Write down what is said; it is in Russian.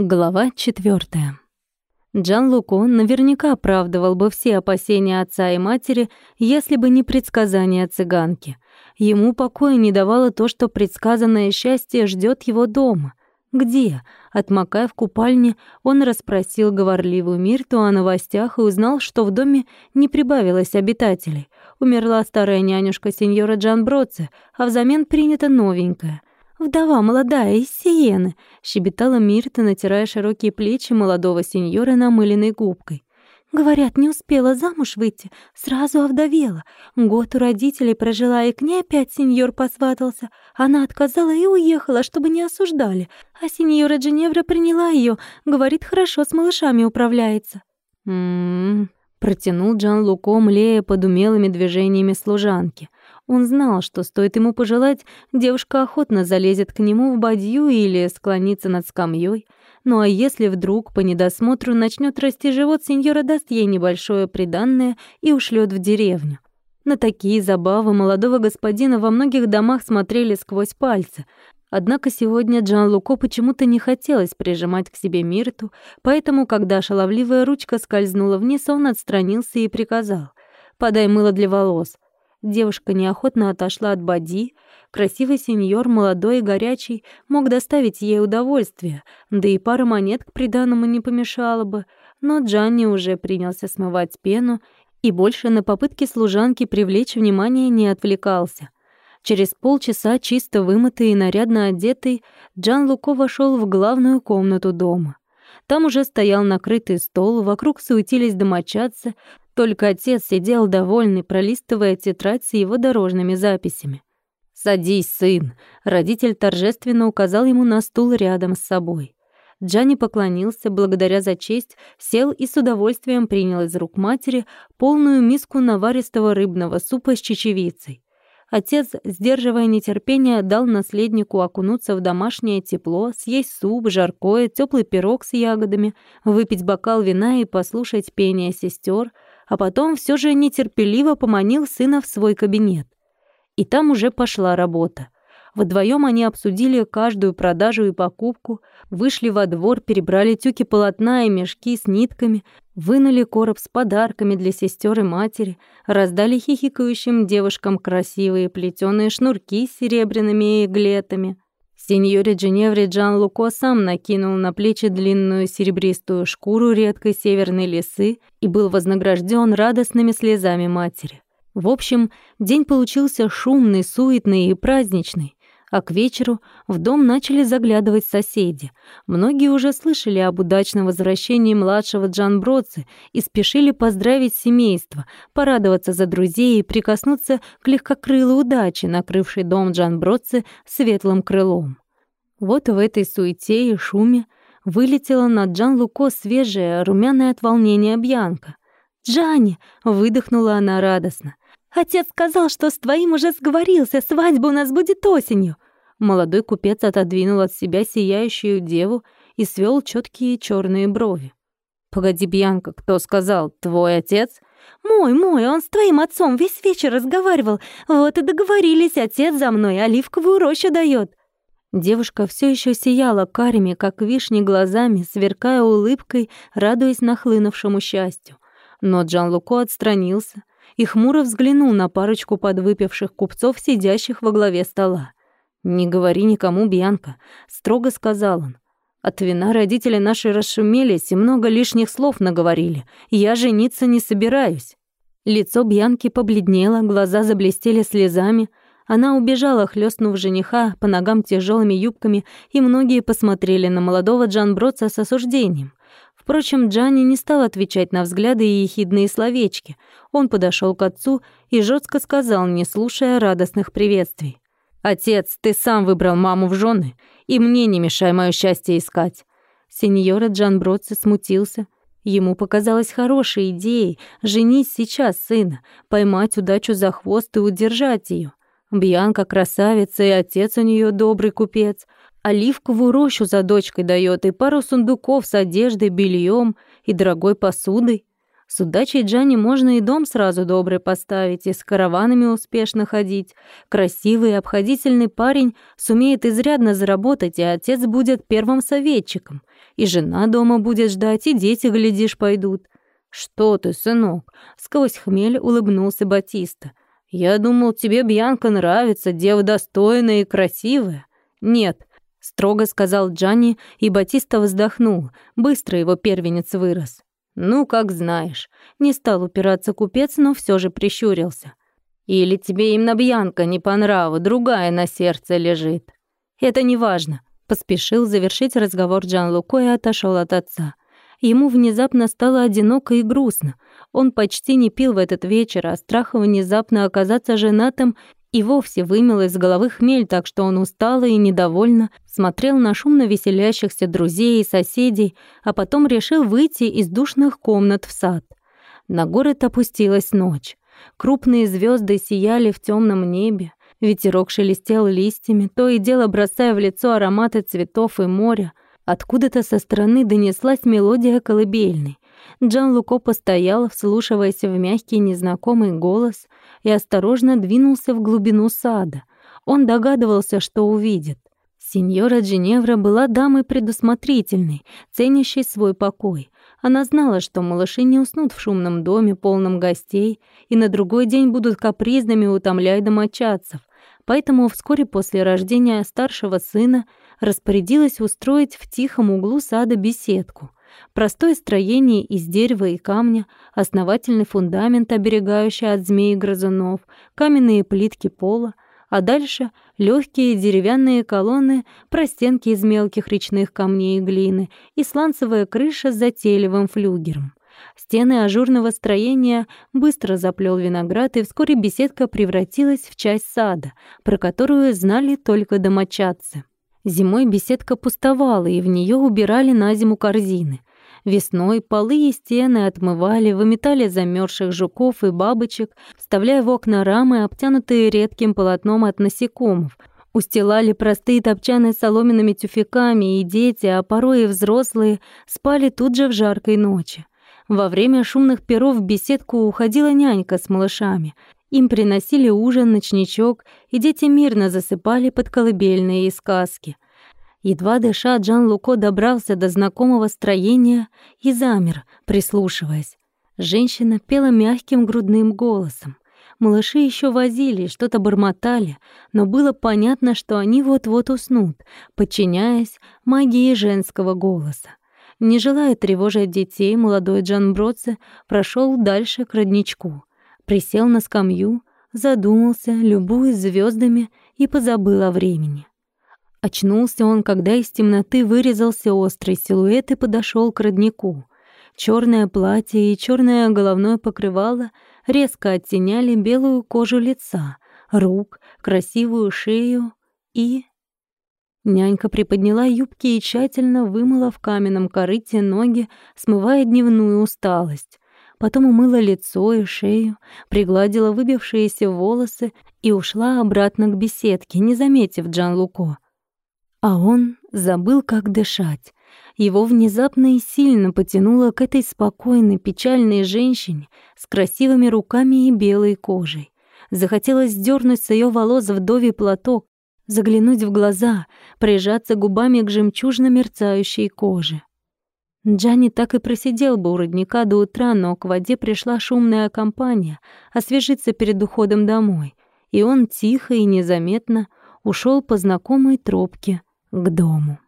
Глава четвертая. Джан Луко наверняка оправдывал бы все опасения отца и матери, если бы не предсказание цыганки. Ему покоя не давало то, что предсказанное счастье ждет его дома. Где? Отмокая в купальне, он расспросил говорливую Мирту о новостях и узнал, что в доме не прибавилось обитателей. Умерла старая нянюшка сеньора Джан Броце, а взамен принята новенькая. «Вдова молодая из Сиены», — щебетала Мирта, натирая широкие плечи молодого сеньора намыленной губкой. «Говорят, не успела замуж выйти, сразу овдовела. Год у родителей прожила, и к ней опять сеньор посватался. Она отказала и уехала, чтобы не осуждали. А сеньора Дженевра приняла ее, говорит, хорошо с малышами управляется». «М-м-м», протянул Джан Луко, млея под умелыми движениями служанки — он знал, что стоит ему пожелать, девушка охотно залезет к нему в бадью или склонится над скамьей. Ну а если вдруг по недосмотру начнет расти живот, сеньора даст ей небольшое приданное и ушлет в деревню. На такие забавы молодого господина во многих домах смотрели сквозь пальцы. Однако сегодня Джан Луко почему-то не хотелось прижимать к себе Мирту, поэтому, когда шаловливая ручка скользнула вниз, он отстранился и приказал «Подай мыло для волос». Девушка неохотно отошла от Бади. Красивый сеньор, молодой и горячий, мог доставить ей удовольствие, да и пара монет к приданному не помешала бы. Но Джанни уже принялся смывать пену и больше на попытки служанки привлечь внимание не отвлекался. Через полчаса, чисто вымытый и нарядно одетый, Джан Луко вошел в главную комнату дома. Там уже стоял накрытый стол, вокруг суетились домочадцы, только отец сидел довольный, пролистывая тетрадь с его дорожными записями. «Садись, сын!» Родитель торжественно указал ему на стул рядом с собой. Джанни поклонился, благодаря за честь, сел и с удовольствием принял из рук матери полную миску наваристого рыбного супа с чечевицей. Отец, сдерживая нетерпение, дал наследнику окунуться в домашнее тепло, съесть суп, жаркое, теплый пирог с ягодами, выпить бокал вина и послушать пение сестер — а потом все же нетерпеливо поманил сына в свой кабинет. И там уже пошла работа. Вдвоем они обсудили каждую продажу и покупку, вышли во двор, перебрали тюки полотна и мешки с нитками, вынули короб с подарками для сестер и матери, раздали хихикающим девушкам красивые плетеные шнурки с серебряными иглетами — Сеньоре Дженевре Джан Луко сам накинул на плечи длинную серебристую шкуру редкой северной лисы и был вознагражден радостными слезами матери. В общем, день получился шумный, суетный и праздничный а к вечеру в дом начали заглядывать соседи. Многие уже слышали об удачном возвращении младшего Джан Бродцы и спешили поздравить семейство, порадоваться за друзей и прикоснуться к легкокрылой удаче, накрывшей дом Джан Бродцы светлым крылом. Вот в этой суете и шуме вылетела на Джан Луко свежая, румяная от волнения Бьянка. «Джанни!» — выдохнула она радостно. Отец сказал, что с твоим уже сговорился, свадьба у нас будет осенью. Молодой купец отодвинул от себя сияющую деву и свел четкие черные брови. «Погоди, Бьянка, кто сказал? Твой отец?» «Мой, мой, он с твоим отцом весь вечер разговаривал. Вот и договорились, отец за мной оливковую рощу дает. Девушка все еще сияла карими, как вишни, глазами, сверкая улыбкой, радуясь нахлынувшему счастью. Но Джан Луко отстранился, и хмуро взглянул на парочку подвыпивших купцов, сидящих во главе стола. «Не говори никому, Бьянка», — строго сказал он. «От вина родители наши расшумелись и много лишних слов наговорили. Я жениться не собираюсь». Лицо Бьянки побледнело, глаза заблестели слезами. Она убежала, хлестнув жениха по ногам тяжелыми юбками, и многие посмотрели на молодого Джан Бродса с осуждением. Впрочем, Джанни не стал отвечать на взгляды и ехидные словечки. Он подошел к отцу и жестко сказал, не слушая радостных приветствий. «Отец, ты сам выбрал маму в жены, и мне не мешай мое счастье искать». Сеньора Джан Бродце смутился. Ему показалось хорошей идеей женить сейчас сына, поймать удачу за хвост и удержать ее. Бьянка красавица, и отец у нее добрый купец — оливковую рощу за дочкой дает и пару сундуков с одеждой, бельем и дорогой посудой. С удачей Джанни можно и дом сразу добрый поставить, и с караванами успешно ходить. Красивый и обходительный парень сумеет изрядно заработать, и отец будет первым советчиком. И жена дома будет ждать, и дети, глядишь, пойдут. «Что ты, сынок?» — сквозь хмель улыбнулся Батиста. «Я думал, тебе Бьянка нравится, дева достойная и красивая». «Нет», — строго сказал Джанни, и Батиста вздохнул. Быстро его первенец вырос. «Ну, как знаешь». Не стал упираться купец, но все же прищурился. «Или тебе именно Бьянка не по нраву, другая на сердце лежит». «Это не важно», — поспешил завершить разговор Джан Луко и отошел от отца. Ему внезапно стало одиноко и грустно. Он почти не пил в этот вечер, а страх внезапно оказаться женатым и вовсе вымел из головы хмель, так что он устало и недовольно смотрел на шумно веселящихся друзей и соседей, а потом решил выйти из душных комнат в сад. На город опустилась ночь. Крупные звезды сияли в темном небе, ветерок шелестел листьями, то и дело бросая в лицо ароматы цветов и моря. Откуда-то со стороны донеслась мелодия колыбельной. Джан Луко постоял, вслушиваясь в мягкий незнакомый голос, и осторожно двинулся в глубину сада. Он догадывался, что увидит. Сеньора Джиневра была дамой предусмотрительной, ценящей свой покой. Она знала, что малыши не уснут в шумном доме, полном гостей, и на другой день будут капризными, утомляя домочадцев. Поэтому вскоре после рождения старшего сына распорядилась устроить в тихом углу сада беседку. Простое строение из дерева и камня, основательный фундамент, оберегающий от змей и грызунов, каменные плитки пола, а дальше легкие деревянные колонны, простенки из мелких речных камней и глины и сланцевая крыша с затейливым флюгером. Стены ажурного строения быстро заплел виноград, и вскоре беседка превратилась в часть сада, про которую знали только домочадцы. Зимой беседка пустовала, и в нее убирали на зиму корзины. Весной полы и стены отмывали, выметали замерзших жуков и бабочек, вставляя в окна рамы, обтянутые редким полотном от насекомых, устилали простые топчаны соломенными тюфяками, и дети, а порой и взрослые, спали тут же в жаркой ночи. Во время шумных перов в беседку уходила нянька с малышами. Им приносили ужин, ночничок, и дети мирно засыпали под колыбельные и сказки — Едва дыша, Джан Луко добрался до знакомого строения и замер, прислушиваясь. Женщина пела мягким грудным голосом. Малыши еще возились, что-то бормотали, но было понятно, что они вот-вот уснут, подчиняясь магии женского голоса. Не желая тревожить детей, молодой Джан Бродзе прошел дальше к родничку, присел на скамью, задумался, любуясь звездами и позабыл о времени. Очнулся он, когда из темноты вырезался острый силуэт и подошел к роднику. Черное платье и черное головное покрывало резко оттеняли белую кожу лица, рук, красивую шею и... Нянька приподняла юбки и тщательно вымыла в каменном корыте ноги, смывая дневную усталость. Потом умыла лицо и шею, пригладила выбившиеся волосы и ушла обратно к беседке, не заметив Джан Луко. А он забыл, как дышать. Его внезапно и сильно потянуло к этой спокойной, печальной женщине с красивыми руками и белой кожей. Захотелось сдернуть с ее волос вдовий платок, заглянуть в глаза, прижаться губами к жемчужно мерцающей коже. Джанни так и просидел бы у родника до утра, но к воде пришла шумная компания освежиться перед уходом домой, и он тихо и незаметно ушел по знакомой тропке к дому.